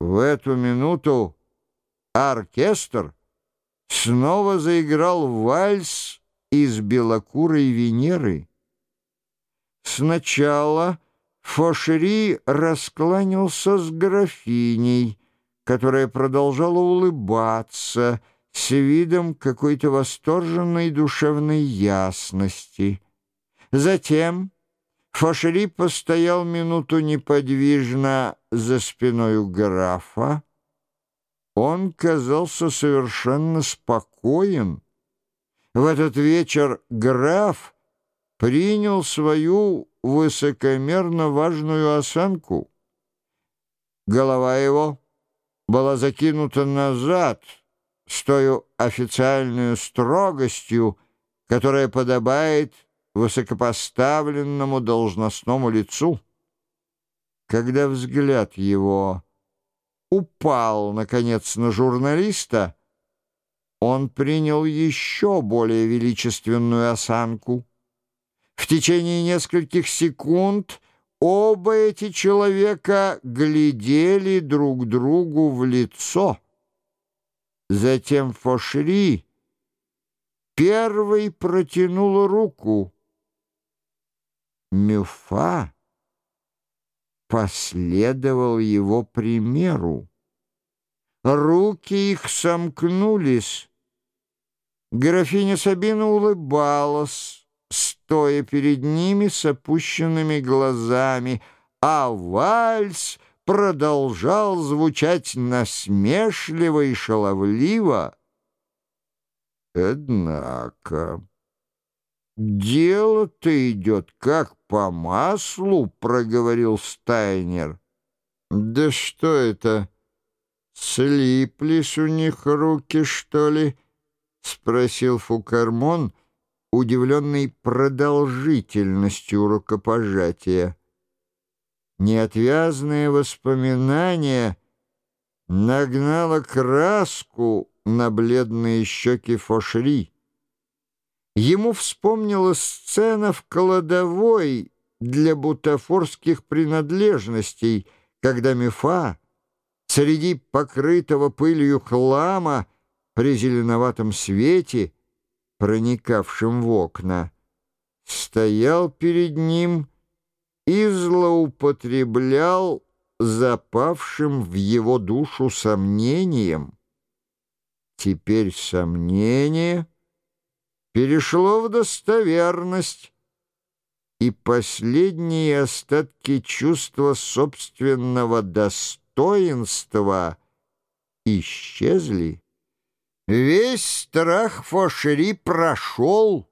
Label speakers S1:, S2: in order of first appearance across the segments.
S1: В эту минуту оркестр снова заиграл вальс из белокурой Венеры. Сначала Фошери раскланялся с графиней, которая продолжала улыбаться с видом какой-то восторженной душевной ясности. Затем Фошери постоял минуту неподвижно за спиной графа. Он казался совершенно спокоен. В этот вечер граф принял свою высокомерно важную осанку. Голова его была закинута назад с той официальной строгостью, которая подобает высокопоставленному должностному лицу. Когда взгляд его упал, наконец, на журналиста, он принял еще более величественную осанку. В течение нескольких секунд оба эти человека глядели друг другу в лицо. Затем Фошри первый протянул руку. Мюфа последовал его примеру. Руки их сомкнулись. Графиня Сабина улыбалась, стоя перед ними с опущенными глазами, а вальс продолжал звучать насмешливо и шаловливо. Однако... «Дело-то идет как по маслу», — проговорил Стайнер. «Да что это, слиплись у них руки, что ли?» — спросил Фукармон, удивленный продолжительностью рукопожатия. Неотвязное воспоминание нагнало краску на бледные щеки Фошри. Ему вспомнилась сцена в кладовой для бутафорских принадлежностей, когда Мефа среди покрытого пылью хлама при зеленоватом свете, проникавшем в окна, стоял перед ним и злоупотреблял запавшим в его душу сомнением. Теперь сомнение — перешло в достоверность, и последние остатки чувства собственного достоинства исчезли. Весь страх Фошери прошел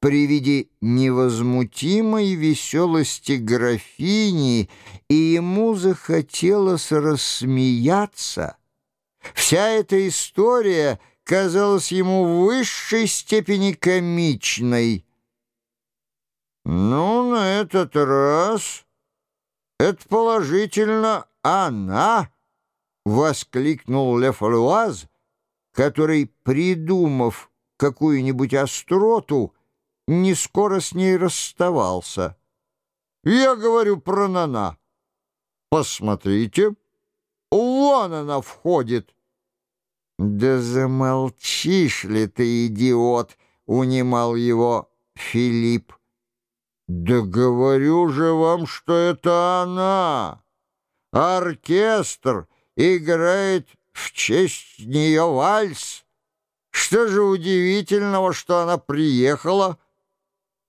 S1: при виде невозмутимой веселости графини, и ему захотелось рассмеяться. Вся эта история — казалась ему в высшей степени комичной. «Ну, на этот раз это положительно она!» — воскликнул Лефалуаз, который, придумав какую-нибудь остроту, не скоро с ней расставался. «Я говорю про Нана. Посмотрите, вон она входит». «Да замолчишь ли ты, идиот!» — унимал его Филипп. «Да говорю же вам, что это она! Оркестр играет в честь нее вальс. Что же удивительного, что она приехала?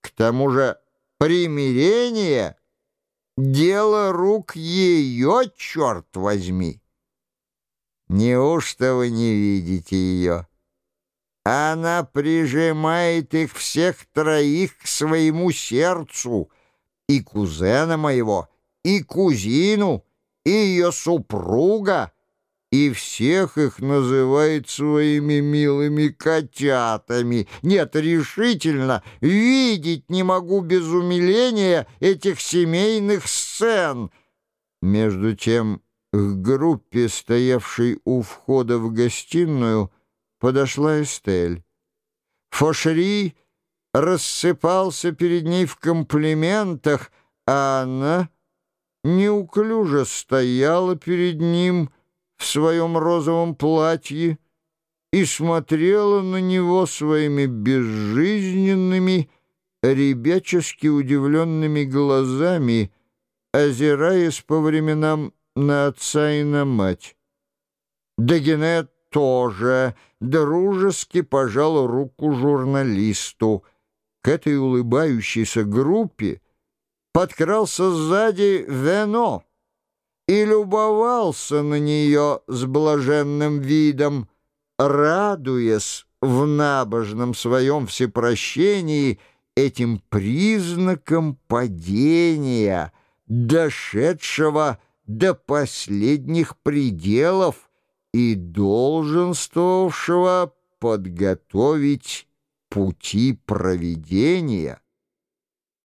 S1: К тому же примирение — дело рук ее, черт возьми!» Неужто вы не видите ее? Она прижимает их всех троих к своему сердцу, и кузена моего, и кузину, и ее супруга, и всех их называет своими милыми котятами. Нет, решительно, видеть не могу без умиления этих семейных сцен. Между тем к группе, стоявшей у входа в гостиную, подошла Эстель. Фошери рассыпался перед ней в комплиментах, а она неуклюже стояла перед ним, в своем розовом платье и смотрела на него своими безжизненными, ребячески удивленными глазами, озираясь по временам на отца и на мать. Дагенет тоже дружески пожал руку журналисту. К этой улыбающейся группе подкрался сзади Вено и любовался на нее с блаженным видом, радуясь в набожном своем всепрощении этим признаком падения, дошедшего до последних пределов и долженствовавшего подготовить пути проведения.